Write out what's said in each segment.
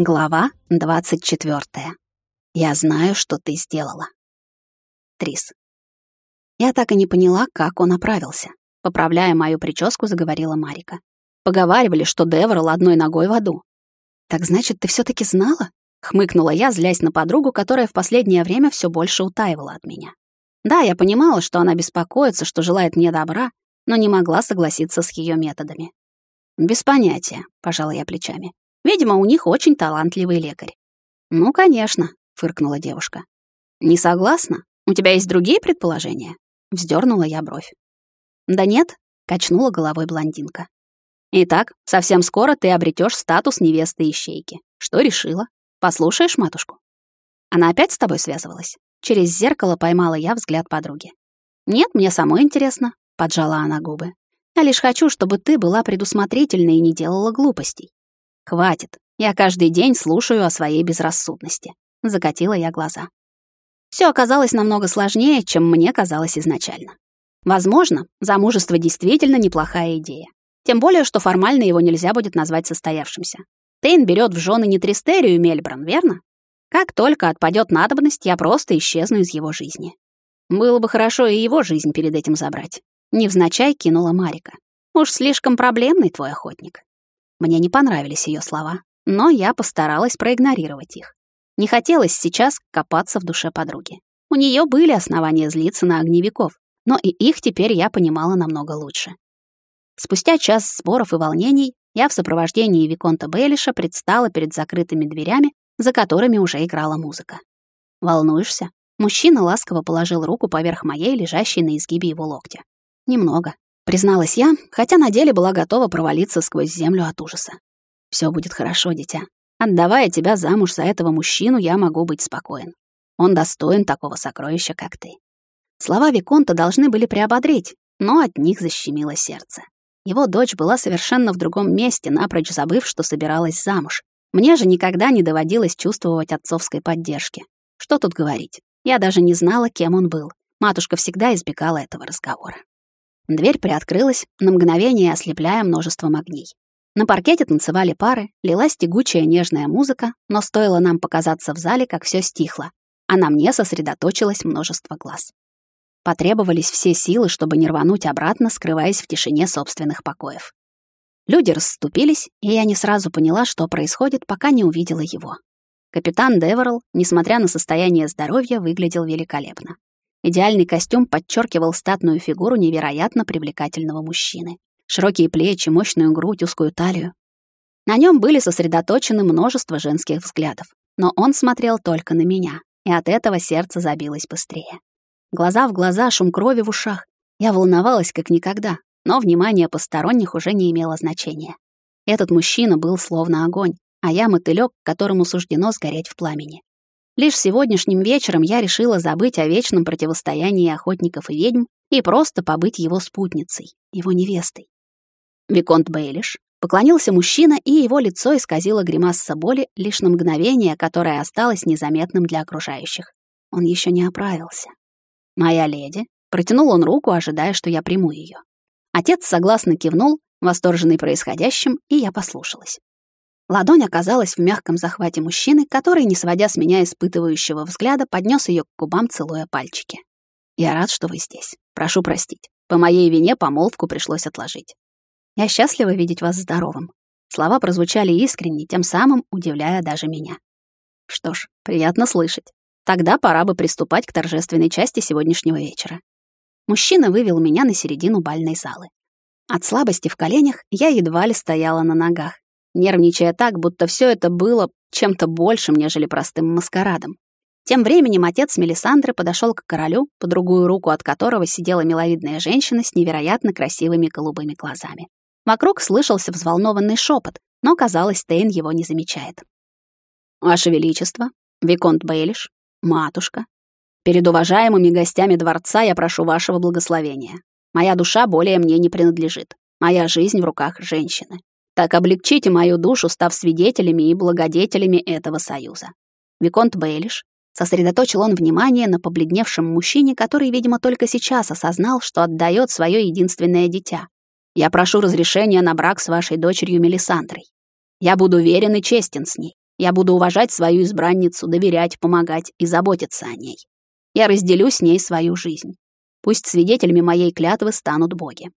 Глава 24. Я знаю, что ты сделала. Трис. Я так и не поняла, как он оправился. Поправляя мою прическу, заговорила Марика. Поговаривали, что Деверл одной ногой в аду. Так значит, ты все таки знала? Хмыкнула я, злясь на подругу, которая в последнее время все больше утаивала от меня. Да, я понимала, что она беспокоится, что желает мне добра, но не могла согласиться с ее методами. «Без понятия», — пожала я плечами. Видимо, у них очень талантливый лекарь. Ну, конечно, фыркнула девушка. Не согласна? У тебя есть другие предположения? Вздернула я бровь. Да нет, качнула головой блондинка. Итак, совсем скоро ты обретешь статус невесты ищейки. Что решила? Послушаешь матушку? Она опять с тобой связывалась? Через зеркало поймала я взгляд подруги. Нет, мне самой интересно, поджала она губы. Я лишь хочу, чтобы ты была предусмотрительной и не делала глупостей. Хватит. Я каждый день слушаю о своей безрассудности. Закатила я глаза. Все оказалось намного сложнее, чем мне казалось изначально. Возможно, замужество действительно неплохая идея. Тем более, что формально его нельзя будет назвать состоявшимся. Тейн берет в жены не Тристерию Мельбран, верно? Как только отпадет надобность, я просто исчезну из его жизни. Было бы хорошо и его жизнь перед этим забрать. Невзначай кинула Марика. Уж слишком проблемный твой охотник. Мне не понравились ее слова, но я постаралась проигнорировать их. Не хотелось сейчас копаться в душе подруги. У нее были основания злиться на огневиков, но и их теперь я понимала намного лучше. Спустя час сборов и волнений я в сопровождении Виконта Бейлиша предстала перед закрытыми дверями, за которыми уже играла музыка. «Волнуешься?» Мужчина ласково положил руку поверх моей, лежащей на изгибе его локтя. «Немного», Призналась я, хотя на деле была готова провалиться сквозь землю от ужаса. Все будет хорошо, дитя. Отдавая тебя замуж за этого мужчину, я могу быть спокоен. Он достоин такого сокровища, как ты. Слова Виконта должны были приободрить, но от них защемило сердце. Его дочь была совершенно в другом месте, напрочь забыв, что собиралась замуж. Мне же никогда не доводилось чувствовать отцовской поддержки. Что тут говорить? Я даже не знала, кем он был. Матушка всегда избегала этого разговора. Дверь приоткрылась, на мгновение ослепляя множеством огней. На паркете танцевали пары, лилась тягучая нежная музыка, но стоило нам показаться в зале, как все стихло, а на мне сосредоточилось множество глаз. Потребовались все силы, чтобы не рвануть обратно, скрываясь в тишине собственных покоев. Люди расступились, и я не сразу поняла, что происходит, пока не увидела его. Капитан Деверл, несмотря на состояние здоровья, выглядел великолепно. Идеальный костюм подчеркивал статную фигуру невероятно привлекательного мужчины. Широкие плечи, мощную грудь, узкую талию. На нем были сосредоточены множество женских взглядов, но он смотрел только на меня, и от этого сердце забилось быстрее. Глаза в глаза, шум крови в ушах. Я волновалась как никогда, но внимание посторонних уже не имело значения. Этот мужчина был словно огонь, а я мотылёк, которому суждено сгореть в пламени. Лишь сегодняшним вечером я решила забыть о вечном противостоянии охотников и ведьм и просто побыть его спутницей, его невестой. Виконт Бейлиш поклонился мужчина, и его лицо исказило гримаса боли лишь на мгновение, которое осталось незаметным для окружающих. Он еще не оправился. «Моя леди», — протянул он руку, ожидая, что я приму ее. Отец согласно кивнул, восторженный происходящим, и я послушалась. Ладонь оказалась в мягком захвате мужчины, который, не сводя с меня испытывающего взгляда, поднес ее к губам, целуя пальчики. «Я рад, что вы здесь. Прошу простить. По моей вине помолвку пришлось отложить. Я счастлива видеть вас здоровым». Слова прозвучали искренне, тем самым удивляя даже меня. Что ж, приятно слышать. Тогда пора бы приступать к торжественной части сегодняшнего вечера. Мужчина вывел меня на середину бальной залы. От слабости в коленях я едва ли стояла на ногах, нервничая так, будто все это было чем-то большим, нежели простым маскарадом. Тем временем отец Мелисандры подошел к королю, по другую руку от которого сидела миловидная женщина с невероятно красивыми голубыми глазами. Вокруг слышался взволнованный шепот, но, казалось, Тейн его не замечает. «Ваше Величество, Виконт Бейлиш, матушка, перед уважаемыми гостями дворца я прошу вашего благословения. Моя душа более мне не принадлежит. Моя жизнь в руках женщины. Так облегчите мою душу, став свидетелями и благодетелями этого союза. Виконт Бейлиш сосредоточил он внимание на побледневшем мужчине, который, видимо, только сейчас осознал, что отдает свое единственное дитя. Я прошу разрешения на брак с вашей дочерью Мелисандрой. Я буду верен и честен с ней. Я буду уважать свою избранницу, доверять, помогать и заботиться о ней. Я разделю с ней свою жизнь. Пусть свидетелями моей клятвы станут боги.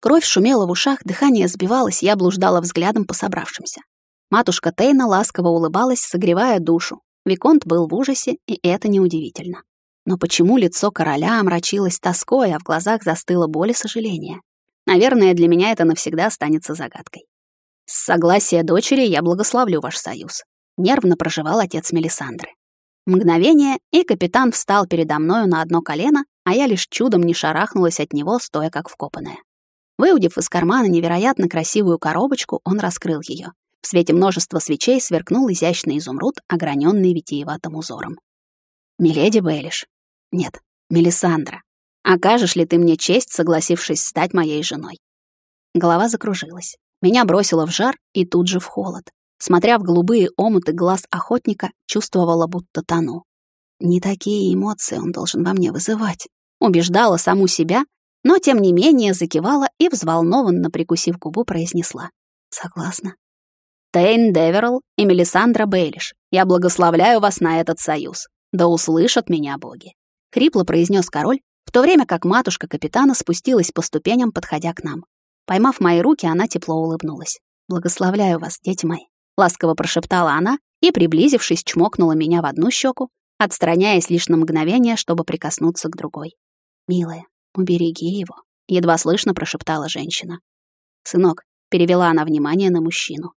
Кровь шумела в ушах, дыхание сбивалось, я блуждала взглядом по собравшимся. Матушка Тейна ласково улыбалась, согревая душу. Виконт был в ужасе, и это неудивительно. Но почему лицо короля омрачилось тоской, а в глазах застыла боль и сожаление? Наверное, для меня это навсегда останется загадкой. С согласия дочери я благословлю ваш союз. Нервно проживал отец Мелисандры. Мгновение, и капитан встал передо мною на одно колено, а я лишь чудом не шарахнулась от него, стоя как вкопанная. Выудив из кармана невероятно красивую коробочку, он раскрыл ее. В свете множества свечей сверкнул изящный изумруд, ограненный витиеватым узором. «Миледи Бейлиш». «Нет, Мелисандра. Окажешь ли ты мне честь, согласившись стать моей женой?» Голова закружилась. Меня бросило в жар и тут же в холод. Смотря в голубые омуты глаз охотника, чувствовала, будто тону. Не такие эмоции он должен во мне вызывать. Убеждала саму себя, но тем не менее закивала и, взволнованно прикусив губу, произнесла. Согласна. Тейн Деверл и Мелисандра Бейлиш, я благословляю вас на этот союз. Да услышат меня боги. Хрипло произнес король, в то время как матушка капитана спустилась по ступеням, подходя к нам. Поймав мои руки, она тепло улыбнулась. «Благословляю вас, дети мои», — ласково прошептала она и, приблизившись, чмокнула меня в одну щеку, отстраняясь лишь на мгновение, чтобы прикоснуться к другой. «Милая, убереги его», — едва слышно прошептала женщина. «Сынок», — перевела она внимание на мужчину.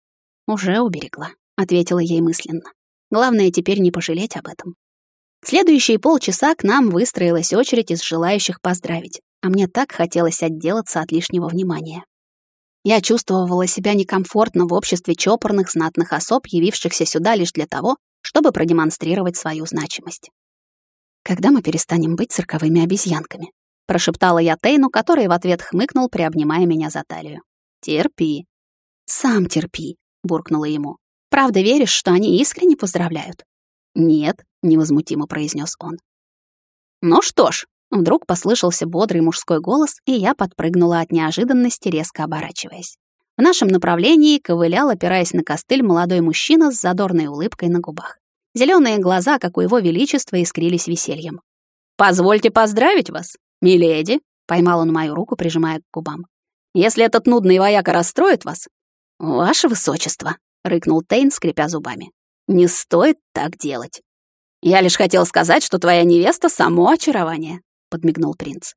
«Уже уберегла», — ответила ей мысленно. «Главное теперь не пожалеть об этом». Следующие полчаса к нам выстроилась очередь из желающих поздравить а мне так хотелось отделаться от лишнего внимания. Я чувствовала себя некомфортно в обществе чопорных знатных особ, явившихся сюда лишь для того, чтобы продемонстрировать свою значимость. «Когда мы перестанем быть цирковыми обезьянками?» — прошептала я Тейну, который в ответ хмыкнул, приобнимая меня за талию. «Терпи». «Сам терпи», — буркнула ему. «Правда веришь, что они искренне поздравляют?» «Нет», — невозмутимо произнес он. «Ну что ж», Вдруг послышался бодрый мужской голос, и я подпрыгнула от неожиданности, резко оборачиваясь. В нашем направлении ковылял, опираясь на костыль, молодой мужчина с задорной улыбкой на губах. Зеленые глаза, как у его величества, искрились весельем. «Позвольте поздравить вас, миледи!» — поймал он мою руку, прижимая к губам. «Если этот нудный вояка расстроит вас...» «Ваше высочество!» — рыкнул Тейн, скрипя зубами. «Не стоит так делать. Я лишь хотел сказать, что твоя невеста — само очарование подмигнул принц.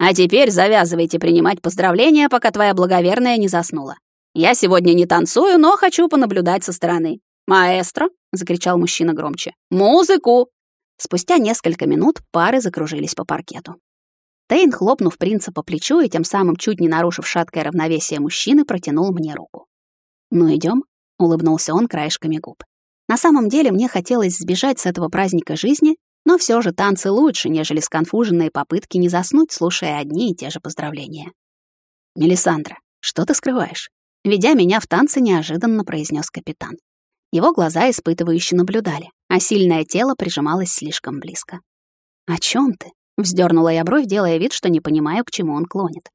А теперь завязывайте принимать поздравления, пока твоя благоверная не заснула. Я сегодня не танцую, но хочу понаблюдать со стороны. Маэстро, закричал мужчина громче. Музыку! Спустя несколько минут пары закружились по паркету. Тейн, хлопнув принца по плечу и тем самым чуть не нарушив шаткое равновесие мужчины, протянул мне руку. «Ну, идем, улыбнулся он краешками губ. На самом деле мне хотелось сбежать с этого праздника жизни но все же танцы лучше, нежели сконфуженные попытки не заснуть, слушая одни и те же поздравления. «Мелисандра, что ты скрываешь?» Ведя меня в танцы, неожиданно произнес капитан. Его глаза испытывающе наблюдали, а сильное тело прижималось слишком близко. «О чем ты?» — вздернула я бровь, делая вид, что не понимаю, к чему он клонит.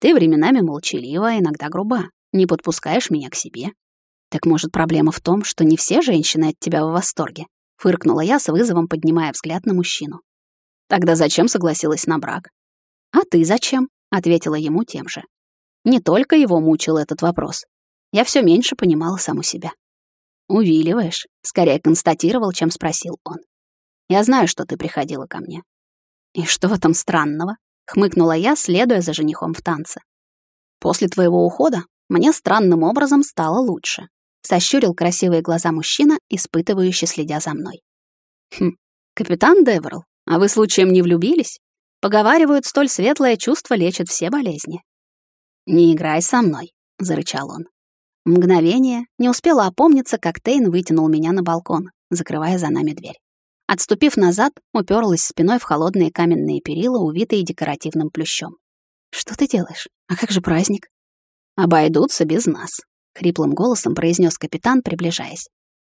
«Ты временами молчалива, а иногда груба. Не подпускаешь меня к себе. Так может, проблема в том, что не все женщины от тебя в восторге?» Фыркнула я с вызовом, поднимая взгляд на мужчину. Тогда зачем согласилась на брак? А ты зачем? Ответила ему тем же. Не только его мучил этот вопрос. Я все меньше понимала саму себя. Увиливаешь, скорее констатировал, чем спросил он. Я знаю, что ты приходила ко мне. И что в этом странного? Хмыкнула я, следуя за женихом в танце. После твоего ухода мне странным образом стало лучше. Сощурил красивые глаза мужчина, испытывающий следя за мной. «Хм, капитан Деверл, а вы случаем не влюбились? Поговаривают, столь светлое чувство лечит все болезни». «Не играй со мной», — зарычал он. Мгновение не успела опомниться, как Тейн вытянул меня на балкон, закрывая за нами дверь. Отступив назад, уперлась спиной в холодные каменные перила, увитые декоративным плющом. «Что ты делаешь? А как же праздник?» «Обойдутся без нас», — хриплым голосом произнес капитан, приближаясь.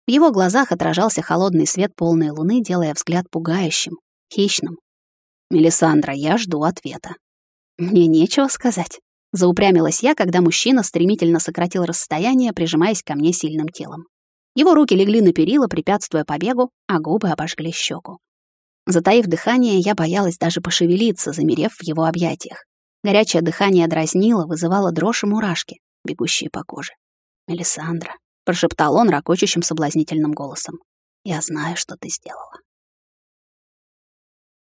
В его глазах отражался холодный свет полной луны, делая взгляд пугающим, хищным. «Мелисандра, я жду ответа». «Мне нечего сказать», — заупрямилась я, когда мужчина стремительно сократил расстояние, прижимаясь ко мне сильным телом. Его руки легли на перила, препятствуя побегу, а губы обожгли щеку. Затаив дыхание, я боялась даже пошевелиться, замерев в его объятиях. Горячее дыхание дразнило, вызывало дрожь и мурашки, бегущие по коже. «Мелисандра», — прошептал он ракочущим соблазнительным голосом, — «я знаю, что ты сделала».